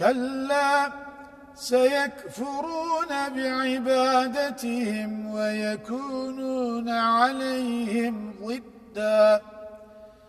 كلا سيكفرون بعبادتهم ويكونون عليهم ضدًا.